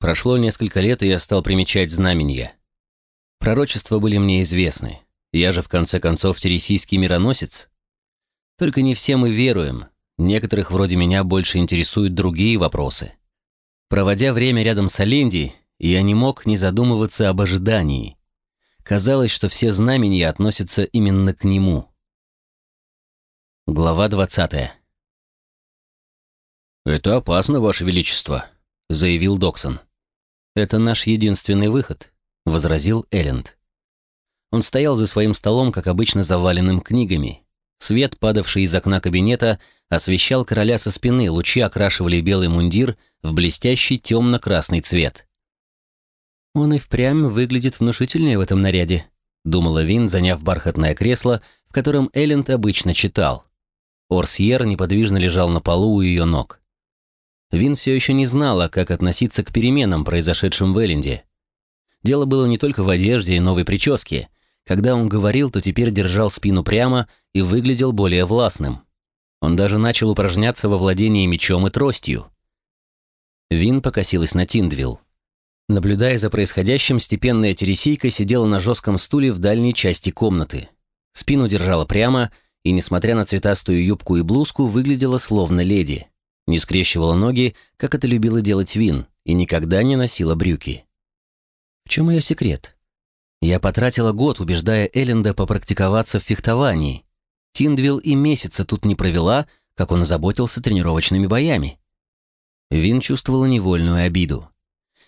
Прошло несколько лет, и я стал примечать знамения. Пророчества были мне известны. Я же, в конце концов, тересийский мироносец. Только не все мы веруем. Некоторых вроде меня больше интересуют другие вопросы. Проводя время рядом с Оленди, я не мог не задумываться об ожидании. Казалось, что все знамения относятся именно к нему. Глава 20. «Это опасно, Ваше Величество», — заявил Доксон. «Это наш единственный выход», — возразил Элленд. Он стоял за своим столом, как обычно, заваленным книгами. Свет, падавший из окна кабинета, освещал короля со спины, лучи окрашивали белый мундир в блестящий темно-красный цвет. «Он и впрямь выглядит внушительнее в этом наряде», — думала Вин, заняв бархатное кресло, в котором Элленд обычно читал. Орсьер неподвижно лежал на полу у ее ног. Вин все еще не знала, как относиться к переменам, произошедшим в Элленде. Дело было не только в одежде и новой прическе. Когда он говорил, то теперь держал спину прямо и выглядел более властным. Он даже начал упражняться во владении мечом и тростью. Вин покосилась на Тиндвилл. Наблюдая за происходящим, степенная тересийка сидела на жестком стуле в дальней части комнаты. Спину держала прямо и, несмотря на цветастую юбку и блузку, выглядела словно леди. Не скрещивала ноги, как это любила делать Вин, и никогда не носила брюки. В чем ее секрет? Я потратила год, убеждая Элленда попрактиковаться в фехтовании. Тиндвилл и месяца тут не провела, как он озаботился тренировочными боями. Вин чувствовала невольную обиду.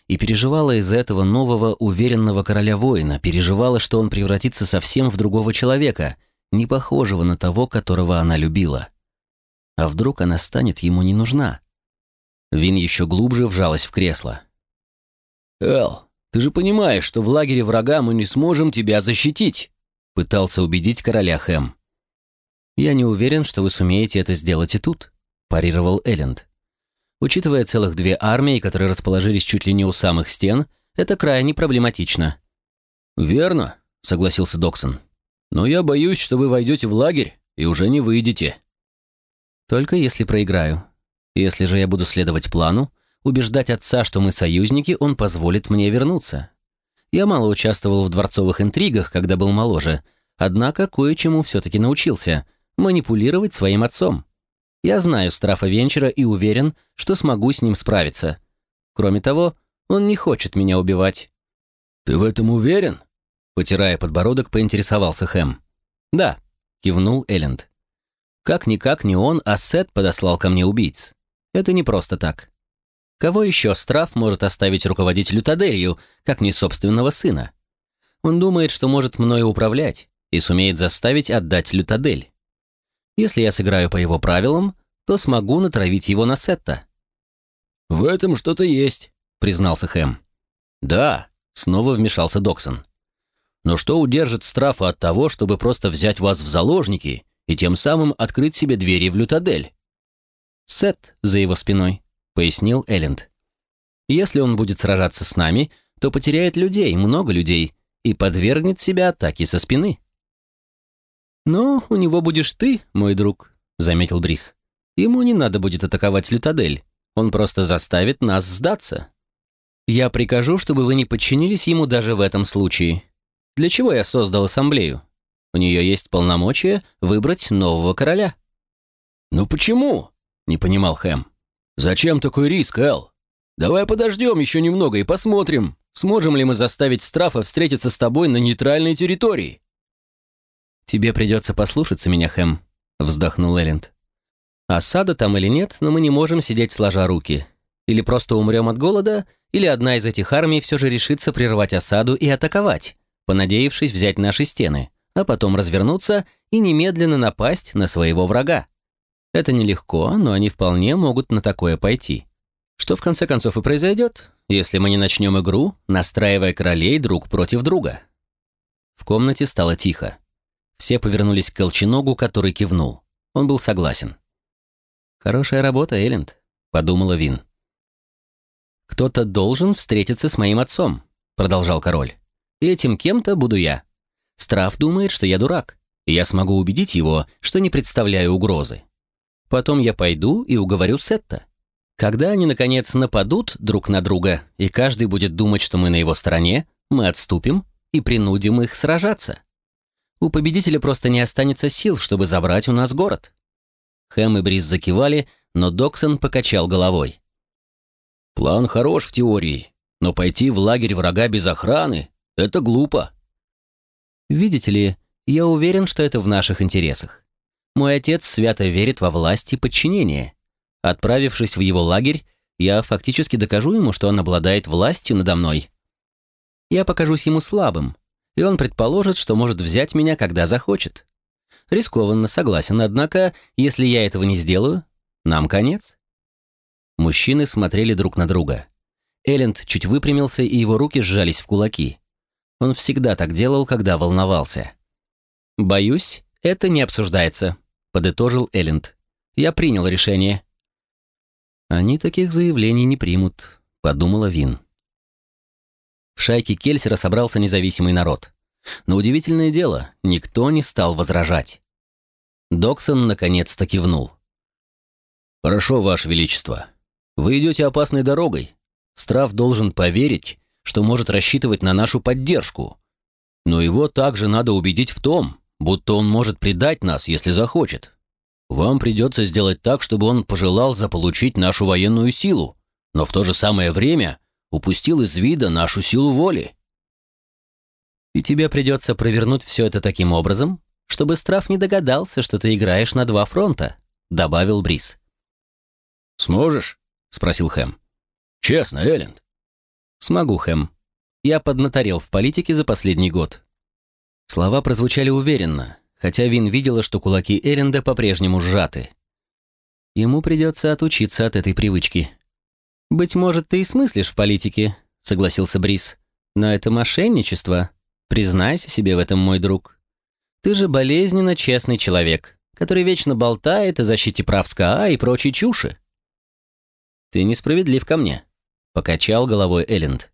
И переживала из-за этого нового уверенного короля-воина, переживала, что он превратится совсем в другого человека, не похожего на того, которого она любила. А вдруг она станет ему не нужна? Вин еще глубже вжалась в кресло. «Эл, ты же понимаешь, что в лагере врага мы не сможем тебя защитить», пытался убедить короля Хэм. «Я не уверен, что вы сумеете это сделать и тут», парировал Элленд. Учитывая целых две армии, которые расположились чуть ли не у самых стен, это крайне проблематично. «Верно», — согласился Доксон. «Но я боюсь, что вы войдете в лагерь и уже не выйдете». «Только если проиграю. Если же я буду следовать плану, убеждать отца, что мы союзники, он позволит мне вернуться. Я мало участвовал в дворцовых интригах, когда был моложе, однако кое-чему все-таки научился — манипулировать своим отцом. Я знаю Страфа Венчера и уверен, что смогу с ним справиться. Кроме того, он не хочет меня убивать». «Ты в этом уверен?» Потирая подбородок, поинтересовался Хэм. «Да», — кивнул Элленд. «Как-никак не он, а Сет подослал ко мне убийц. Это не просто так. Кого еще Страф может оставить руководить Лютаделью, как не собственного сына? Он думает, что может мною управлять и сумеет заставить отдать Лютадель. Если я сыграю по его правилам, то смогу натравить его на Сетта». «В этом что-то есть», — признался Хэм. «Да», — снова вмешался Доксон. «Но что удержит Страфа от того, чтобы просто взять вас в заложники и тем самым открыть себе двери в Лютадель?» «Сет за его спиной», — пояснил Элленд. «Если он будет сражаться с нами, то потеряет людей, много людей, и подвергнет себя атаке со спины». «Но у него будешь ты, мой друг», — заметил Брис. «Ему не надо будет атаковать Лютадель. Он просто заставит нас сдаться. Я прикажу, чтобы вы не подчинились ему даже в этом случае. Для чего я создал ассамблею? У нее есть полномочия выбрать нового короля». «Ну почему?» — не понимал Хэм. «Зачем такой риск, Эл? Давай подождем еще немного и посмотрим, сможем ли мы заставить Страфа встретиться с тобой на нейтральной территории». «Тебе придется послушаться меня, Хэм», — вздохнул Элленд. «Осада там или нет, но мы не можем сидеть сложа руки. Или просто умрем от голода, или одна из этих армий все же решится прервать осаду и атаковать, понадеявшись взять наши стены, а потом развернуться и немедленно напасть на своего врага. Это нелегко, но они вполне могут на такое пойти. Что в конце концов и произойдет, если мы не начнем игру, настраивая королей друг против друга». В комнате стало тихо. Все повернулись к Колченогу, который кивнул. Он был согласен. «Хорошая работа, Элленд», — подумала Вин. «Кто-то должен встретиться с моим отцом», — продолжал король. «И этим кем-то буду я. Страф думает, что я дурак, я смогу убедить его, что не представляю угрозы. Потом я пойду и уговорю Сетта. Когда они, наконец, нападут друг на друга, и каждый будет думать, что мы на его стороне, мы отступим и принудим их сражаться. У победителя просто не останется сил, чтобы забрать у нас город». Хэм и Бриз закивали, но Доксон покачал головой. «План хорош в теории, но пойти в лагерь врага без охраны — это глупо». «Видите ли, я уверен, что это в наших интересах. Мой отец свято верит во власть и подчинение. Отправившись в его лагерь, я фактически докажу ему, что он обладает властью надо мной. Я покажусь ему слабым, и он предположит, что может взять меня, когда захочет. Рискованно, согласен, однако, если я этого не сделаю, нам конец. Мужчины смотрели друг на друга. Элленд чуть выпрямился, и его руки сжались в кулаки. Он всегда так делал, когда волновался. «Боюсь, это не обсуждается», — подытожил Элленд. «Я принял решение». «Они таких заявлений не примут», — подумала Вин. В шайке Кельсера собрался независимый народ. Но удивительное дело, никто не стал возражать. Доксон наконец-то кивнул. «Хорошо, Ваше Величество. Вы идете опасной дорогой. Страф должен поверить, что может рассчитывать на нашу поддержку. Но его также надо убедить в том, будто он может предать нас, если захочет. Вам придется сделать так, чтобы он пожелал заполучить нашу военную силу, но в то же самое время упустил из вида нашу силу воли. И тебе придется провернуть все это таким образом, чтобы Страф не догадался, что ты играешь на два фронта», — добавил Брис. «Сможешь?» — спросил Хэм. «Честно, Элленд». «Смогу, Хэм. Я поднаторел в политике за последний год». Слова прозвучали уверенно, хотя Вин видела, что кулаки Элленда по-прежнему сжаты. Ему придется отучиться от этой привычки. «Быть может, ты и смыслишь в политике», — согласился Брис. «Но это мошенничество. Признайся себе в этом, мой друг. Ты же болезненно честный человек, который вечно болтает о защите прав СКА и прочей чуши». «Ты несправедлив ко мне», — покачал головой Элленд.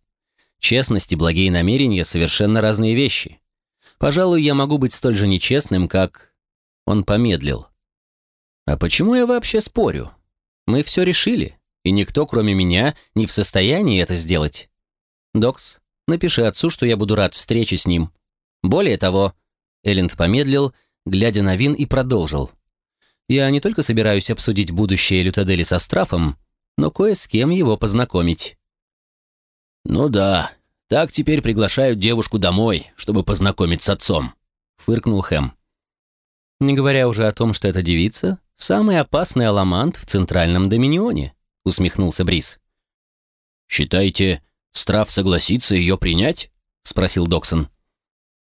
«Честность и благие намерения — совершенно разные вещи. Пожалуй, я могу быть столь же нечестным, как...» Он помедлил. «А почему я вообще спорю? Мы все решили и никто, кроме меня, не в состоянии это сделать. Докс, напиши отцу, что я буду рад встрече с ним. Более того, Элленд помедлил, глядя на Вин и продолжил. Я не только собираюсь обсудить будущее Лютадели со Страфом, но кое с кем его познакомить. «Ну да, так теперь приглашают девушку домой, чтобы познакомить с отцом», — фыркнул Хэм. Не говоря уже о том, что эта девица — самый опасный аламант в Центральном Доминионе усмехнулся Брис. «Считаете, Страф согласится ее принять?» — спросил Доксон.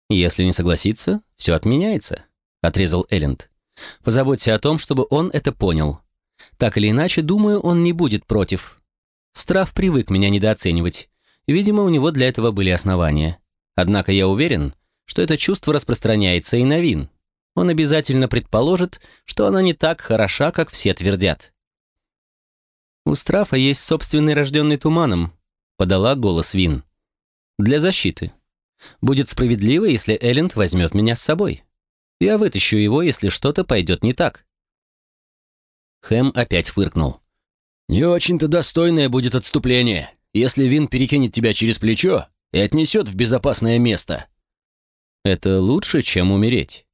«Если не согласится, все отменяется», — отрезал Элленд. «Позаботься о том, чтобы он это понял. Так или иначе, думаю, он не будет против. Страф привык меня недооценивать. Видимо, у него для этого были основания. Однако я уверен, что это чувство распространяется и на Вин. Он обязательно предположит, что она не так хороша, как все твердят. «У Страфа есть собственный рожденный туманом», — подала голос Вин. «Для защиты. Будет справедливо, если Элленд возьмет меня с собой. Я вытащу его, если что-то пойдет не так». Хэм опять фыркнул. «Не очень-то достойное будет отступление, если Вин перекинет тебя через плечо и отнесет в безопасное место». «Это лучше, чем умереть».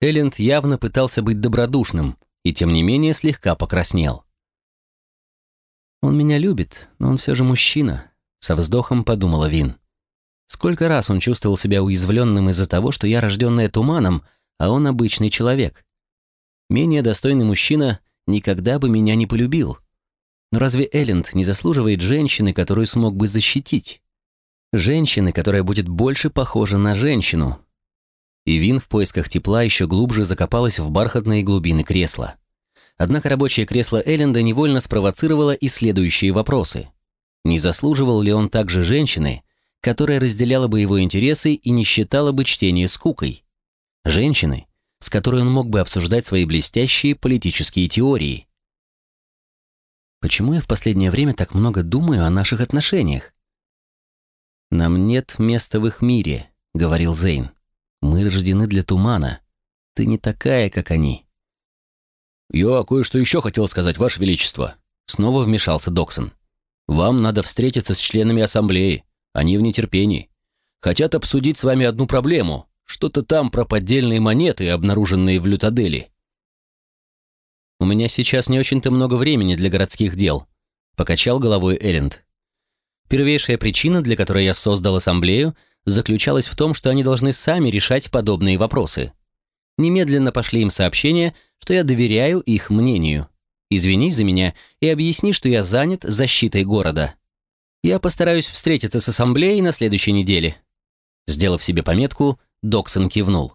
Элленд явно пытался быть добродушным и, тем не менее, слегка покраснел. «Он меня любит, но он все же мужчина», — со вздохом подумала Вин. Сколько раз он чувствовал себя уязвленным из-за того, что я рожденная туманом, а он обычный человек. Менее достойный мужчина никогда бы меня не полюбил. Но разве Элленд не заслуживает женщины, которую смог бы защитить? Женщины, которая будет больше похожа на женщину. И Вин в поисках тепла еще глубже закопалась в бархатные глубины кресла. Однако рабочее кресло Элленда невольно спровоцировало и следующие вопросы. Не заслуживал ли он также женщины, которая разделяла бы его интересы и не считала бы чтение скукой? Женщины, с которой он мог бы обсуждать свои блестящие политические теории. Почему я в последнее время так много думаю о наших отношениях? «Нам нет места в их мире», — говорил Зейн. «Мы рождены для тумана. Ты не такая, как они. «Я кое-что еще хотел сказать, Ваше Величество», — Снова вмешался Доксон. «Вам надо встретиться с членами ассамблеи. Они в нетерпении. Хотят обсудить с вами одну проблему. Что-то там про поддельные монеты, обнаруженные в Лютадели». «У меня сейчас не очень-то много времени для городских дел», — покачал головой Элленд. «Первейшая причина, для которой я создал ассамблею, заключалась в том, что они должны сами решать подобные вопросы. Немедленно пошли им сообщение, что я доверяю их мнению. Извинись за меня и объясни, что я занят защитой города. Я постараюсь встретиться с ассамблеей на следующей неделе». Сделав себе пометку, Доксон кивнул.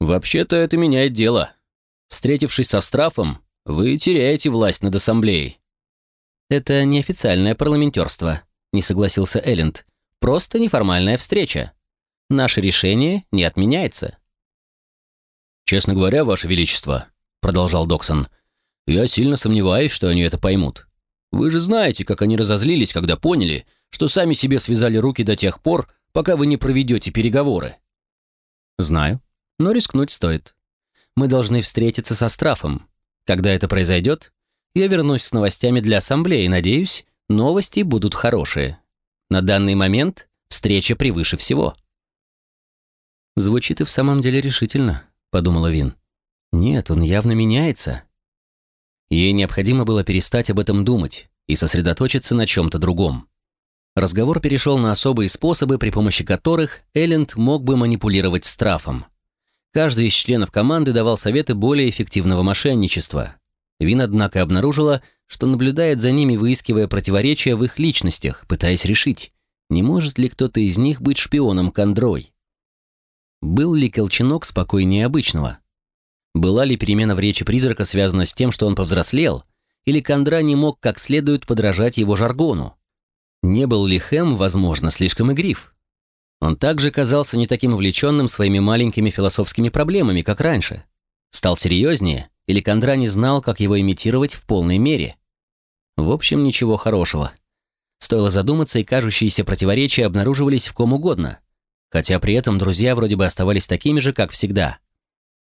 «Вообще-то это меняет дело. Встретившись со Страфом, вы теряете власть над ассамблеей». «Это неофициальное парламентерство», — не согласился Элленд. «Просто неформальная встреча. Наше решение не отменяется». «Честно говоря, Ваше Величество», — продолжал Доксон, «я сильно сомневаюсь, что они это поймут. Вы же знаете, как они разозлились, когда поняли, что сами себе связали руки до тех пор, пока вы не проведете переговоры». «Знаю, но рискнуть стоит. Мы должны встретиться со Страфом. Когда это произойдет, я вернусь с новостями для ассамблеи, надеюсь, новости будут хорошие. На данный момент встреча превыше всего». Звучит и в самом деле решительно подумала Вин. Нет, он явно меняется. Ей необходимо было перестать об этом думать и сосредоточиться на чем-то другом. Разговор перешел на особые способы, при помощи которых Элленд мог бы манипулировать страфом. Каждый из членов команды давал советы более эффективного мошенничества. Вин, однако, обнаружила, что наблюдает за ними, выискивая противоречия в их личностях, пытаясь решить, не может ли кто-то из них быть шпионом Кондрой. Был ли Колченок спокойнее обычного? Была ли перемена в речи призрака связана с тем, что он повзрослел, или Кондра не мог как следует подражать его жаргону? Не был ли Хэм, возможно, слишком игрив? Он также казался не таким увлеченным своими маленькими философскими проблемами, как раньше. Стал серьезнее, или Кондра не знал, как его имитировать в полной мере? В общем, ничего хорошего. Стоило задуматься, и кажущиеся противоречия обнаруживались в ком угодно хотя при этом друзья вроде бы оставались такими же, как всегда.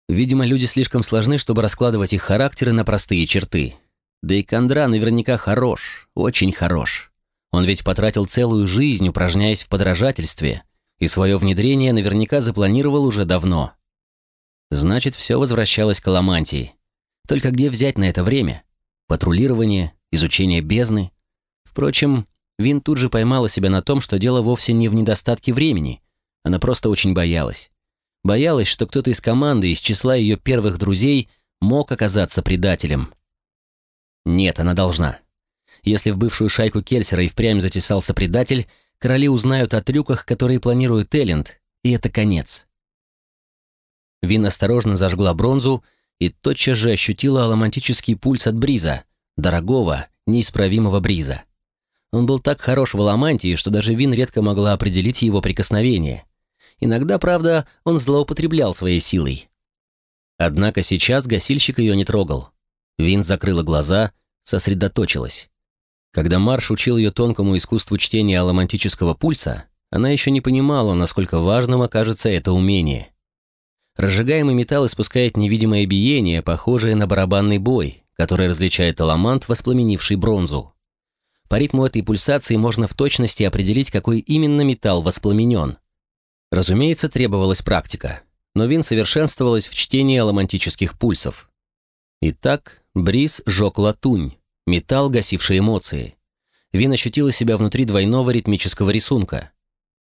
Видимо, люди слишком сложны, чтобы раскладывать их характеры на простые черты. Да и Кондра наверняка хорош, очень хорош. Он ведь потратил целую жизнь, упражняясь в подражательстве, и свое внедрение наверняка запланировал уже давно. Значит, все возвращалось к Аламантии. Только где взять на это время? Патрулирование, изучение бездны? Впрочем, Вин тут же поймала себя на том, что дело вовсе не в недостатке времени – она просто очень боялась. Боялась, что кто-то из команды, из числа ее первых друзей, мог оказаться предателем. Нет, она должна. Если в бывшую шайку Кельсера и впрямь затесался предатель, короли узнают о трюках, которые планирует Элленд, и это конец. Вин осторожно зажгла бронзу и тотчас же ощутила аламантический пульс от Бриза, дорогого, неисправимого Бриза. Он был так хорош в аламантии, что даже Вин редко могла определить его прикосновение. Иногда, правда, он злоупотреблял своей силой. Однако сейчас гасильщик ее не трогал. Вин закрыла глаза, сосредоточилась. Когда Марш учил ее тонкому искусству чтения аламантического пульса, она еще не понимала, насколько важным окажется это умение. Разжигаемый металл испускает невидимое биение, похожее на барабанный бой, который различает аламант, воспламенивший бронзу. По ритму этой пульсации можно в точности определить, какой именно металл воспламенен – Разумеется, требовалась практика, но Вин совершенствовалась в чтении аламантических пульсов. Итак, Бриз жег латунь, металл, гасивший эмоции. Вин ощутила себя внутри двойного ритмического рисунка.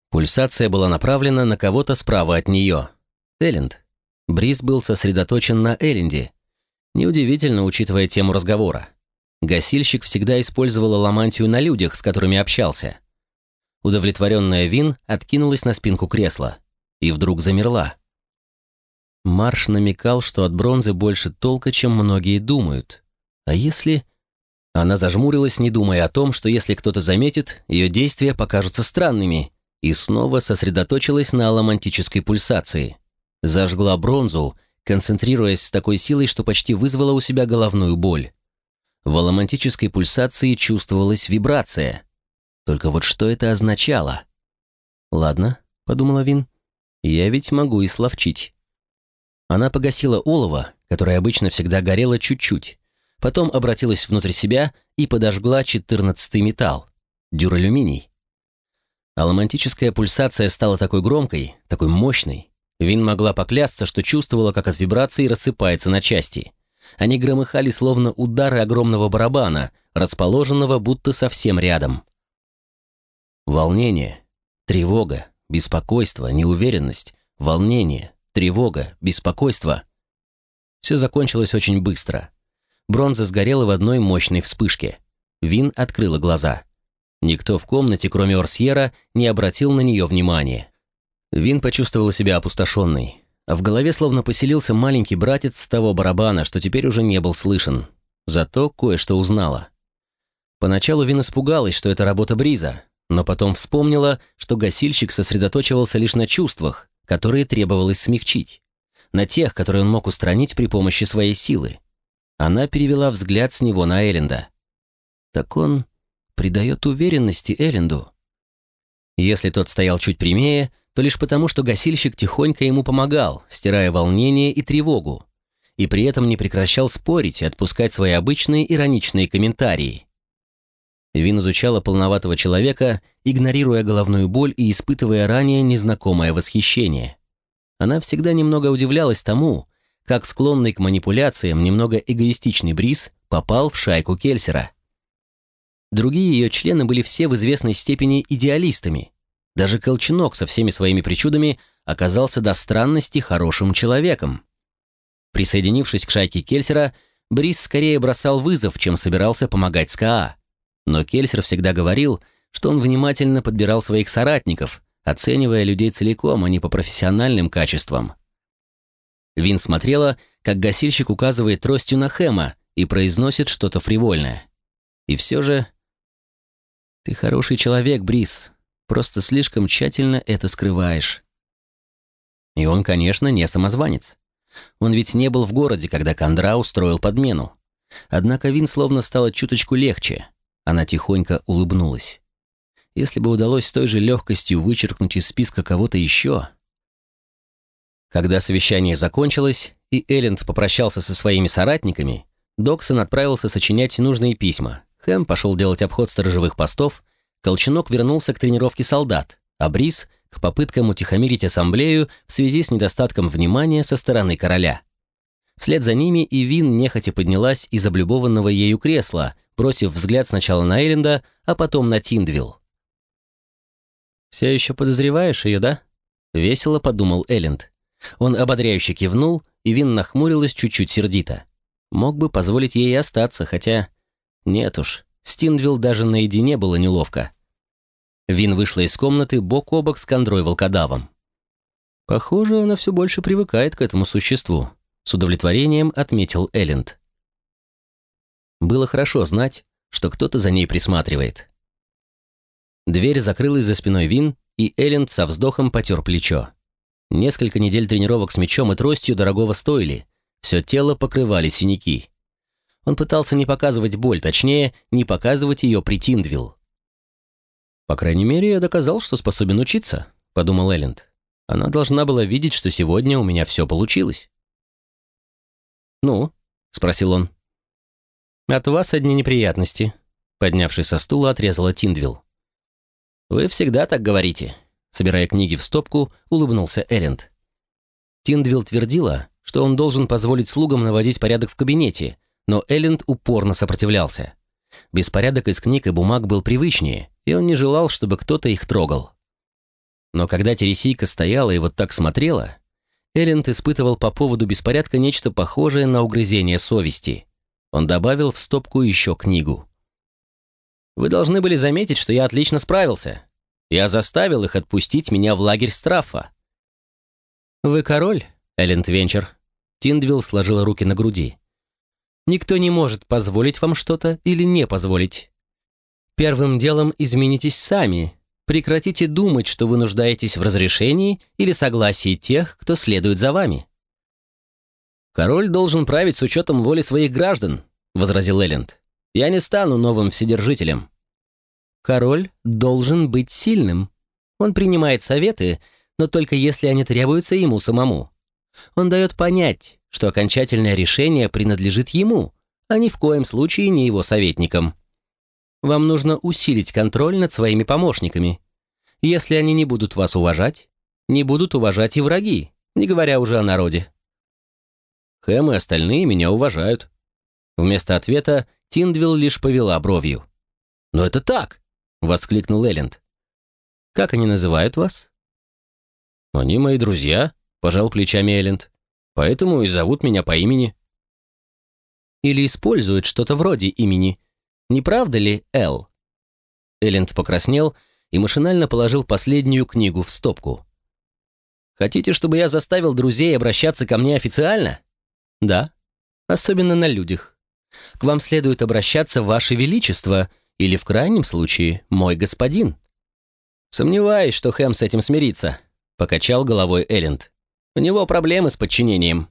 Пульсация была направлена на кого-то справа от нее. Элленд. Бриз был сосредоточен на Элленде. Неудивительно, учитывая тему разговора. Гасильщик всегда использовал аламантию на людях, с которыми общался. Удовлетворенная Вин откинулась на спинку кресла и вдруг замерла. Марш намекал, что от бронзы больше толка, чем многие думают. А если... Она зажмурилась, не думая о том, что если кто-то заметит, ее действия покажутся странными, и снова сосредоточилась на аламантической пульсации. Зажгла бронзу, концентрируясь с такой силой, что почти вызвала у себя головную боль. В аламантической пульсации чувствовалась вибрация. Только вот что это означало? «Ладно», — подумала Вин, — «я ведь могу и словчить». Она погасила олово, которое обычно всегда горело чуть-чуть, Потом обратилась внутрь себя и подожгла четырнадцатый металл – дюралюминий. Аломантическая пульсация стала такой громкой, такой мощной. Вин могла поклясться, что чувствовала, как от вибрации рассыпается на части. Они громыхали, словно удары огромного барабана, расположенного будто совсем рядом. Волнение, тревога, беспокойство, неуверенность, волнение, тревога, беспокойство. Все закончилось очень быстро. Бронза сгорела в одной мощной вспышке. Вин открыла глаза. Никто в комнате, кроме Орсьера, не обратил на нее внимания. Вин почувствовала себя опустошенной, а в голове словно поселился маленький братец того барабана, что теперь уже не был слышен. Зато кое-что узнала. Поначалу Вин испугалась, что это работа Бриза, но потом вспомнила, что гасильщик сосредоточивался лишь на чувствах, которые требовалось смягчить, на тех, которые он мог устранить при помощи своей силы. Она перевела взгляд с него на Элленда. Так он придает уверенности Элленду. Если тот стоял чуть прямее, то лишь потому, что гасильщик тихонько ему помогал, стирая волнение и тревогу, и при этом не прекращал спорить и отпускать свои обычные ироничные комментарии. Вин изучала полноватого человека, игнорируя головную боль и испытывая ранее незнакомое восхищение. Она всегда немного удивлялась тому, как склонный к манипуляциям немного эгоистичный Брис попал в шайку Кельсера. Другие ее члены были все в известной степени идеалистами. Даже Колченок со всеми своими причудами оказался до странности хорошим человеком. Присоединившись к шайке Кельсера, Брис скорее бросал вызов, чем собирался помогать СКА. Но Кельсер всегда говорил, что он внимательно подбирал своих соратников, оценивая людей целиком, а не по профессиональным качествам. Вин смотрела, как гасильщик указывает тростью на Хэма и произносит что-то фривольное. И все же ты хороший человек, Брис. Просто слишком тщательно это скрываешь. И он, конечно, не самозванец. Он ведь не был в городе, когда Кондра устроил подмену. Однако Вин словно стало чуточку легче. Она тихонько улыбнулась. Если бы удалось с той же легкостью вычеркнуть из списка кого-то еще... Когда совещание закончилось, и Элленд попрощался со своими соратниками, Доксон отправился сочинять нужные письма, Хэм пошел делать обход сторожевых постов, Колченок вернулся к тренировке солдат, а Брис — к попыткам утихомирить ассамблею в связи с недостатком внимания со стороны короля. Вслед за ними и Вин нехотя поднялась из облюбованного ею кресла, бросив взгляд сначала на Эйленда, а потом на Тиндвилл. «Все еще подозреваешь ее, да?» — весело подумал Элленд. Он ободряюще кивнул, и Вин нахмурилась чуть-чуть сердито. Мог бы позволить ей остаться, хотя нет уж, Стиндвилл даже наедине было неловко. Вин вышла из комнаты бок о бок с Кондрой Волкодавом. Похоже, она все больше привыкает к этому существу, с удовлетворением отметил Элленд. Было хорошо знать, что кто-то за ней присматривает. Дверь закрылась за спиной Вин, и Элленд со вздохом потер плечо. Несколько недель тренировок с мечом и тростью дорогого стоили. Все тело покрывали синяки. Он пытался не показывать боль, точнее, не показывать ее при Тиндвилл. «По крайней мере, я доказал, что способен учиться», — подумал Элленд. «Она должна была видеть, что сегодня у меня все получилось». «Ну?» — спросил он. «От вас одни неприятности», — поднявшись со стула, отрезала Тиндвилл. «Вы всегда так говорите», — собирая книги в стопку, улыбнулся Элленд. Тиндвилл твердила, что он должен позволить слугам наводить порядок в кабинете, но Элленд упорно сопротивлялся. Беспорядок из книг и бумаг был привычнее, и он не желал, чтобы кто-то их трогал. Но когда Тересийка стояла и вот так смотрела, Элленд испытывал по поводу беспорядка нечто похожее на угрызение совести. Он добавил в стопку еще книгу. «Вы должны были заметить, что я отлично справился. Я заставил их отпустить меня в лагерь Страфа». «Вы король, Элленд Венчер?» Тиндвилл сложила руки на груди. Никто не может позволить вам что-то или не позволить. Первым делом изменитесь сами. Прекратите думать, что вы нуждаетесь в разрешении или согласии тех, кто следует за вами. «Король должен править с учетом воли своих граждан», — возразил Элленд. «Я не стану новым вседержителем». «Король должен быть сильным. Он принимает советы, но только если они требуются ему самому. Он дает понять, что окончательное решение принадлежит ему, а ни в коем случае не его советником. Вам нужно усилить контроль над своими помощниками. Если они не будут вас уважать, не будут уважать и враги, не говоря уже о народе. Хэм и остальные меня уважают. Вместо ответа Тиндвилл лишь повела бровью. «Но это так!» — воскликнул Элленд. «Как они называют вас?» «Они мои друзья», — пожал плечами Элленд. «Поэтому и зовут меня по имени». «Или используют что-то вроде имени. Не правда ли, Эл?» Элленд покраснел и машинально положил последнюю книгу в стопку. «Хотите, чтобы я заставил друзей обращаться ко мне официально?» «Да, особенно на людях. К вам следует обращаться, Ваше Величество, или, в крайнем случае, мой господин». «Сомневаюсь, что Хэм с этим смирится», — покачал головой Элленд. «У него проблемы с подчинением».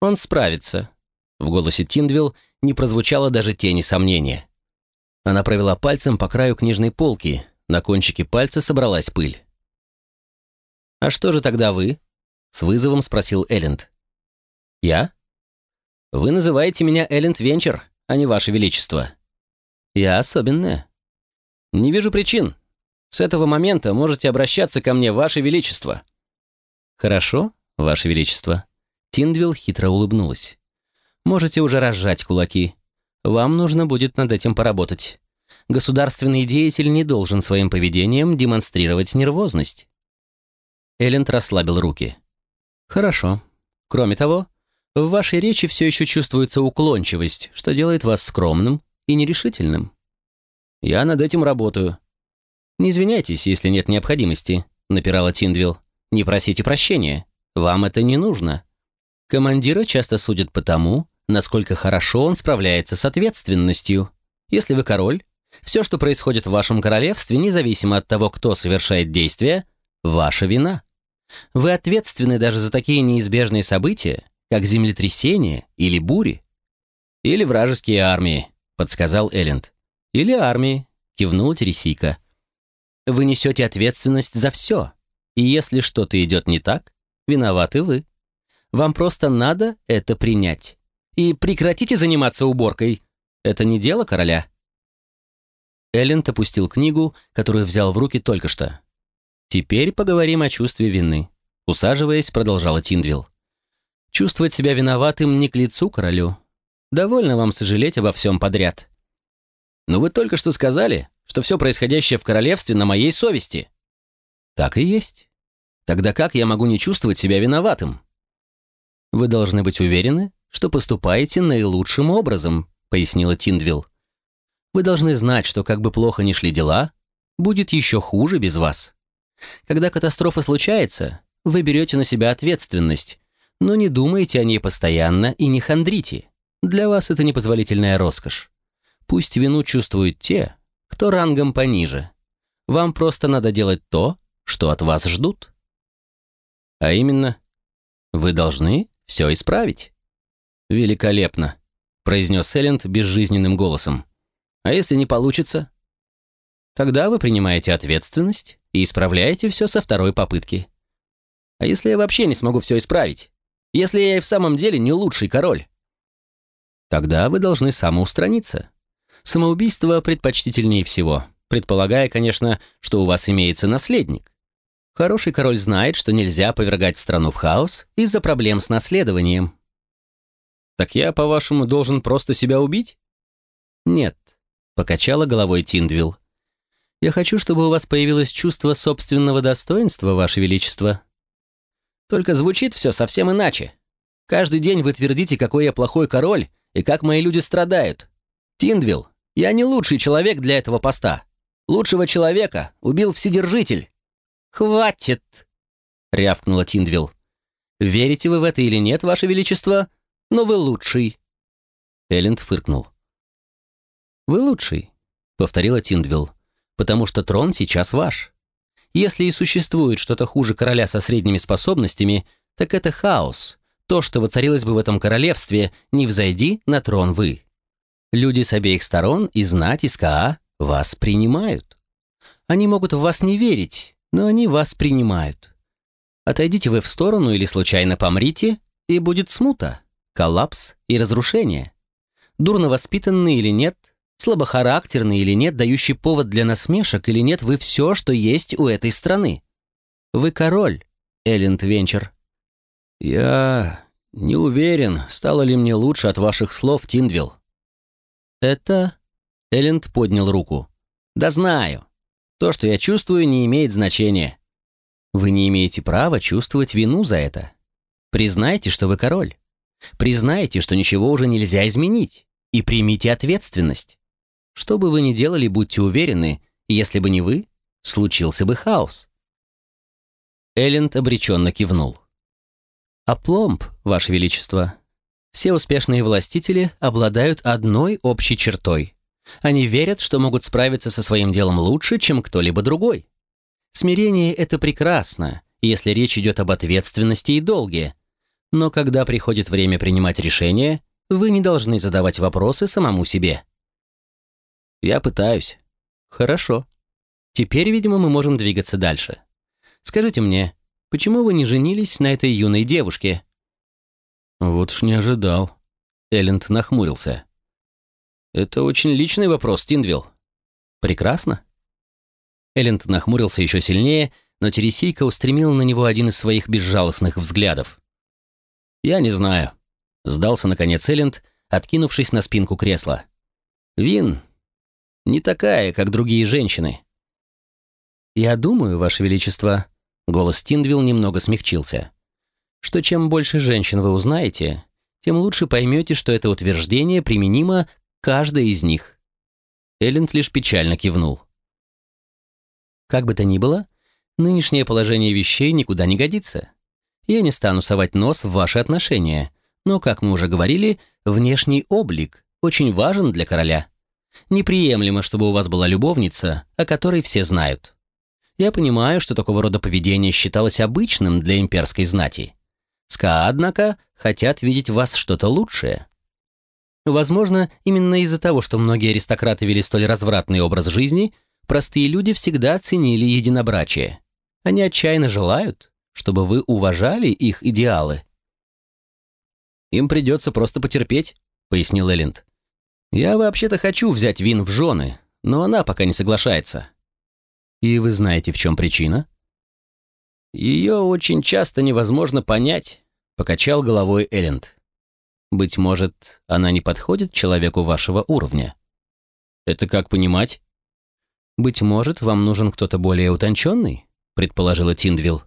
«Он справится». В голосе Тиндвилл не прозвучало даже тени сомнения. Она провела пальцем по краю книжной полки, на кончике пальца собралась пыль. «А что же тогда вы?» — с вызовом спросил Элленд. «Я?» «Вы называете меня Элленд Венчер, а не Ваше Величество». «Я особенная». «Не вижу причин. С этого момента можете обращаться ко мне, Ваше Величество». «Хорошо, Ваше Величество». Тиндвилл хитро улыбнулась. «Можете уже разжать кулаки. Вам нужно будет над этим поработать. Государственный деятель не должен своим поведением демонстрировать нервозность». Элленд расслабил руки. «Хорошо. Кроме того, в вашей речи все еще чувствуется уклончивость, что делает вас скромным и нерешительным. Я над этим работаю. Не извиняйтесь, если нет необходимости, напирала Тиндвилл. Не просите прощения. Вам это не нужно. Командира часто судят по тому, насколько хорошо он справляется с ответственностью. Если вы король, все, что происходит в вашем королевстве, независимо от того, кто совершает действия, ваша вина. Вы ответственны даже за такие неизбежные события, как землетрясение или бури. Или вражеские армии, подсказал Элленд. Или армии, кивнул Тересика. Вы несете ответственность за все, и если что-то идет не так, виноваты вы. Вам просто надо это принять. И прекратите заниматься уборкой. Это не дело короля. Элленд опустил книгу, которую взял в руки только что. «Теперь поговорим о чувстве вины», — усаживаясь, продолжала Тиндвилл. «Чувствовать себя виноватым не к лицу королю. Довольно вам сожалеть обо всем подряд». «Но вы только что сказали, что все происходящее в королевстве на моей совести». «Так и есть. Тогда как я могу не чувствовать себя виноватым?» «Вы должны быть уверены, что поступаете наилучшим образом», — пояснила Тиндвилл. «Вы должны знать, что как бы плохо ни шли дела, будет еще хуже без вас». Когда катастрофа случается, вы берете на себя ответственность, но не думайте о ней постоянно и не хандрите. Для вас это непозволительная роскошь. Пусть вину чувствуют те, кто рангом пониже. Вам просто надо делать то, что от вас ждут. А именно, вы должны все исправить. Великолепно, произнес Элленд безжизненным голосом. А если не получится? Тогда вы принимаете ответственность и исправляете все со второй попытки. А если я вообще не смогу все исправить? Если я и в самом деле не лучший король? Тогда вы должны самоустраниться. Самоубийство предпочтительнее всего, предполагая, конечно, что у вас имеется наследник. Хороший король знает, что нельзя повергать страну в хаос из-за проблем с наследованием. Так я, по-вашему, должен просто себя убить? Нет, покачала головой Тиндвилл. Я хочу, чтобы у вас появилось чувство собственного достоинства, Ваше Величество. Только звучит все совсем иначе. Каждый день вы твердите, какой я плохой король и как мои люди страдают. Тиндвилл, я не лучший человек для этого поста. Лучшего человека убил Вседержитель. Хватит, рявкнула Тиндвилл. Верите вы в это или нет, Ваше Величество, но вы лучший. Элленд фыркнул. «Вы лучший», — повторила Тиндвилл потому что трон сейчас ваш. Если и существует что-то хуже короля со средними способностями, так это хаос, то, что воцарилось бы в этом королевстве, не взойди на трон вы. Люди с обеих сторон, и знать, и СКА, вас принимают. Они могут в вас не верить, но они вас принимают. Отойдите вы в сторону или случайно помрите, и будет смута, коллапс и разрушение. Дурно воспитанный или нет, слабохарактерный или нет, дающий повод для насмешек или нет, вы все, что есть у этой страны. Вы король, Элленд Венчер. Я не уверен, стало ли мне лучше от ваших слов, Тиндвилл. Это... Элленд поднял руку. Да знаю. То, что я чувствую, не имеет значения. Вы не имеете права чувствовать вину за это. Признайте, что вы король. Признайте, что ничего уже нельзя изменить. И примите ответственность. Что бы вы ни делали, будьте уверены, если бы не вы, случился бы хаос. Элленд обреченно кивнул. «Опломб, Ваше Величество. Все успешные властители обладают одной общей чертой. Они верят, что могут справиться со своим делом лучше, чем кто-либо другой. Смирение — это прекрасно, если речь идет об ответственности и долге. Но когда приходит время принимать решения, вы не должны задавать вопросы самому себе. Я пытаюсь. Хорошо. Теперь, видимо, мы можем двигаться дальше. Скажите мне, почему вы не женились на этой юной девушке? Вот уж не ожидал. Элленд нахмурился. Это очень личный вопрос, Тиндвилл. Прекрасно. Элленд нахмурился еще сильнее, но Тересийка устремил на него один из своих безжалостных взглядов. «Я не знаю», — сдался наконец Элленд, откинувшись на спинку кресла. «Вин не такая, как другие женщины». «Я думаю, Ваше Величество», — голос Тиндвилл немного смягчился, «что чем больше женщин вы узнаете, тем лучше поймете, что это утверждение применимо к каждой из них». Элленд лишь печально кивнул. Как бы то ни было, нынешнее положение вещей никуда не годится. Я не стану совать нос в ваши отношения, но, как мы уже говорили, внешний облик очень важен для короля. Неприемлемо, чтобы у вас была любовница, о которой все знают. Я понимаю, что такого рода поведение считалось обычным для имперской знати. СКА, однако, хотят видеть в вас что-то лучшее. Возможно, именно из-за того, что многие аристократы вели столь развратный образ жизни – простые люди всегда ценили единобрачие. Они отчаянно желают, чтобы вы уважали их идеалы. «Им придется просто потерпеть», — пояснил Элленд. «Я вообще-то хочу взять Вин в жены, но она пока не соглашается». «И вы знаете, в чем причина?» «Ее очень часто невозможно понять», — покачал головой Элленд. «Быть может, она не подходит человеку вашего уровня?» «Это как понимать?» «Быть может, вам нужен кто-то более утонченный?» — предположила Тиндвилл.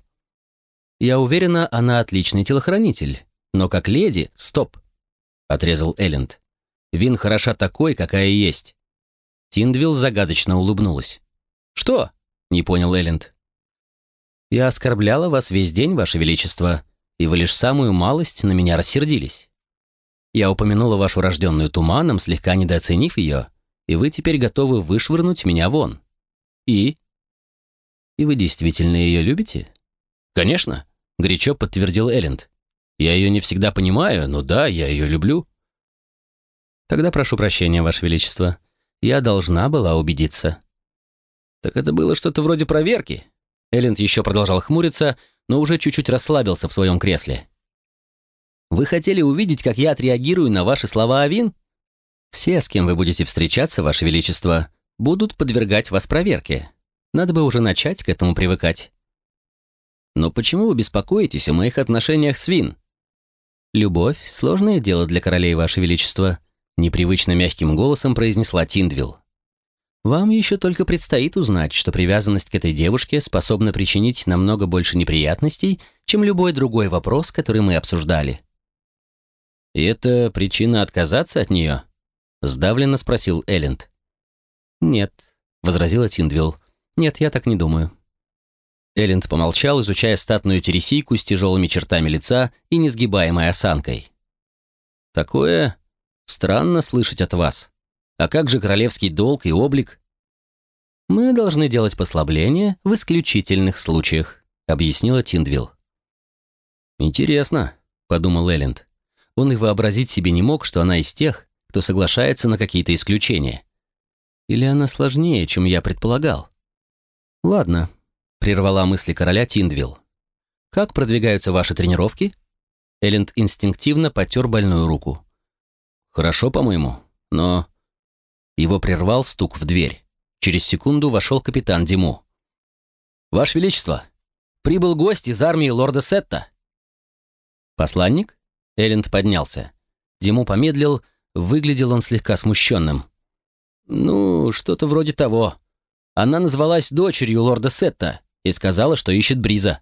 «Я уверена, она отличный телохранитель, но как леди...» «Стоп!» — отрезал Элленд. «Вин хороша такой, какая есть». Тиндвилл загадочно улыбнулась. «Что?» — не понял Элленд. «Я оскорбляла вас весь день, Ваше Величество, и вы лишь самую малость на меня рассердились. Я упомянула вашу рожденную туманом, слегка недооценив ее, и вы теперь готовы вышвырнуть меня вон. И? И вы действительно ее любите? Конечно, горячо подтвердил Элленд. Я ее не всегда понимаю, но да, я ее люблю. Тогда прошу прощения, Ваше Величество. Я должна была убедиться. Так это было что-то вроде проверки. Элленд еще продолжал хмуриться, но уже чуть-чуть расслабился в своем кресле. Вы хотели увидеть, как я отреагирую на ваши слова о Вин? Все, с кем вы будете встречаться, Ваше Величество, будут подвергать вас проверке. Надо бы уже начать к этому привыкать. Но почему вы беспокоитесь о моих отношениях с Вин? Любовь — сложное дело для королей, Ваше Величество, непривычно мягким голосом произнесла Тиндвилл. Вам еще только предстоит узнать, что привязанность к этой девушке способна причинить намного больше неприятностей, чем любой другой вопрос, который мы обсуждали. И это причина отказаться от нее? Сдавленно спросил Элленд. «Нет», — возразила Тиндвилл. «Нет, я так не думаю». Элленд помолчал, изучая статную тересийку с тяжелыми чертами лица и несгибаемой осанкой. «Такое странно слышать от вас. А как же королевский долг и облик?» «Мы должны делать послабления в исключительных случаях», — объяснила Тиндвилл. «Интересно», — подумал Элленд. Он и вообразить себе не мог, что она из тех, кто соглашается на какие-то исключения. Или она сложнее, чем я предполагал? Ладно, прервала мысли короля Тиндвилл. Как продвигаются ваши тренировки? Элленд инстинктивно потер больную руку. Хорошо, по-моему. Но его прервал стук в дверь. Через секунду вошел капитан Диму. «Ваше Величество, прибыл гость из армии лорда Сетта». «Посланник?» Элленд поднялся. Диму помедлил, выглядел он слегка смущенным. «Ну, что-то вроде того. Она назвалась дочерью лорда Сетта и сказала, что ищет Бриза».